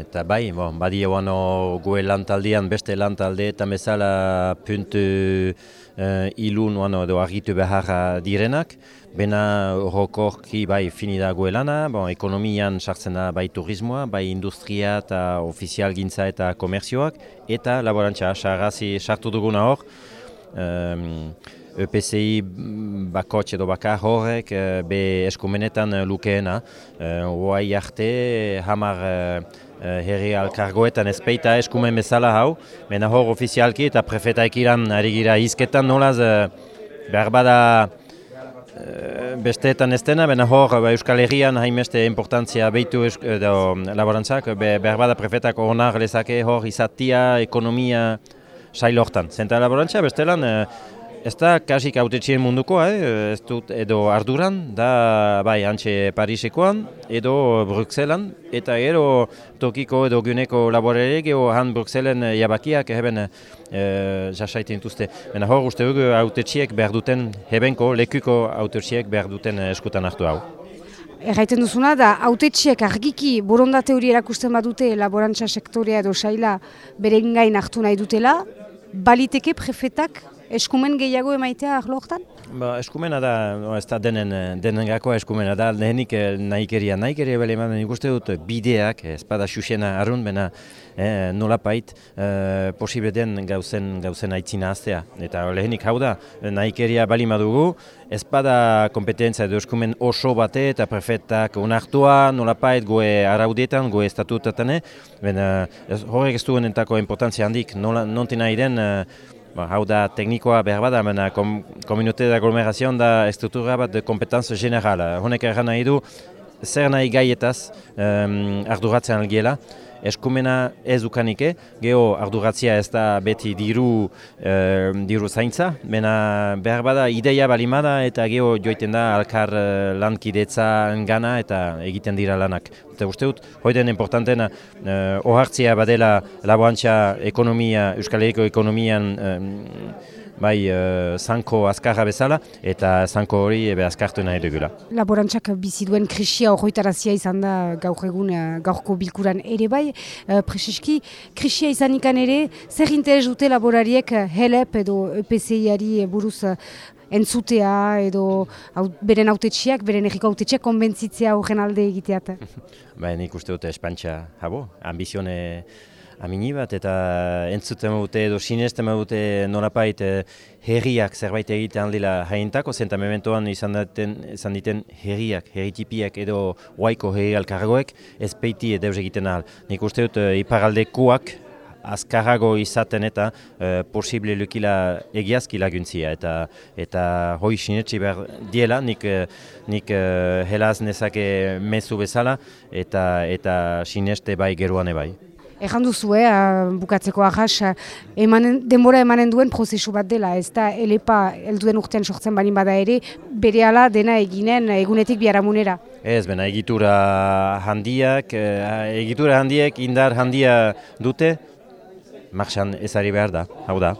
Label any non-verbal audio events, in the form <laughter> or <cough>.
Eta bai, bon, badi eguan gue lantaldean beste lantalde eta bezala puntu uh, ilun uano, edo argitu behar direnak. Bena horrokorki bai finida gue lana, bon, ekonomian sartzen da bai turismoa, bai industria eta ofizial gintza eta komerzioak. Eta laborantza, sartu duguna hor, um, EPCI bakotxe edo bakar horrek uh, be eskumenetan lukeena. Uh, arte hamar herri alkargoetan ezpeita eskumen bezala hau, mena hor ofizialki eta prefetaik iran ari gira izketan nolaz behar bada besteetan ez dena, bena hor ba, Euskal Herrian hainbeste importantzia behitu edo laborantzak, be, behar bada prefetak onar lezake hor izatia, ekonomia, sailortan. Zenta laborantzia bestelan, Ez da kasik autetxien mundukoa, eh? ez dut edo arduran, da bai antxe Parisekoan edo Bruxellan, eta gero tokiko edo guneko laborere geho han Bruxellen jabakiak heben e, jasaiten dituzte. Baina hor uste dugu autetxiek behar duten hebenko, lekuko autetxiek behar duten eskutan hartu hau. Erraiten duzuna da, autetxiek argiki borondate hori erakusten badute laborantza sektorea edo saila bere gain hartu nahi dutela, baliteke prefetak eskumen gehiago emaitea arloaktan? Ba, eskumena da, no, ez da denen, denen gakoa eskumena da, lehenik eh, nahikeria, nahikeria bale eman, nik uste dut bideak, ez bada xuxena arrun, bena eh, nolapait eh, posible den gauzen, gauzen aitzina aztea. Eta lehenik hau da, nahikeria bali madugu, ez bada kompetentzia edo eskumen oso bate eta prefetak unartua, nolapait goe araudietan, goe estatutaten, bena horrek ez duen entako importantzia handik, nontina den, Ba, hau da teknikoa behar bada, mena kom, komunute da aglomerazioan da estruktura bat de kompetanz generala. Honek erran nahi du, zer nahi gaietaz um, arduratzen algiela, eskumena ez ukanike, geho arduratzia ez da beti diru, e, diru zaintza, mena behar bada ideia balimada eta geho joiten da alkar e, lankidetza gana eta egiten dira lanak. Eta uste dut, hoiden importantena, e, ohartzia badela laboantza ekonomia, Euskal ekonomian bai uh, zanko azkarra bezala, eta zanko hori ebe azkartu nahi dugula. Laborantzak bizi duen krisia horretarazia izan da gaur egun uh, gaurko bilkuran ere bai, uh, preseski, krisia izan ere, zer interes dute laborariek helep edo EPCI-ari buruz entzutea edo au, beren autetxiak, beren erriko autetxiak konbentzitzea horren alde egiteat? <laughs> Ba, nik uste dute espantxa, habo, ambizione amini bat, eta entzuten dute edo sinesten dute norapait eh, herriak zerbait egiten dela haintako, zenta mementoan izan, daten, izan diten herriak, herritipiak edo waiko herri alkargoek ez peiti edeuz egiten ahal. Nik uste dut iparaldekoak azkarrago izaten eta uh, posible lukila egiazki laguntzia eta eta hoi sinetsi behar diela nik, nik uh, helaz nezake mezu bezala eta eta sineste bai geruane bai. Ejan duzu, eh, bukatzeko ahas, emanen, denbora emanen duen prozesu bat dela, ez da elepa elduen urtean sortzen balin bada ere, bere ala dena eginen egunetik biharamunera. Ez, bena egitura handiak, eh, egitura handiek indar handia dute, marxan ezari behar da, hau da.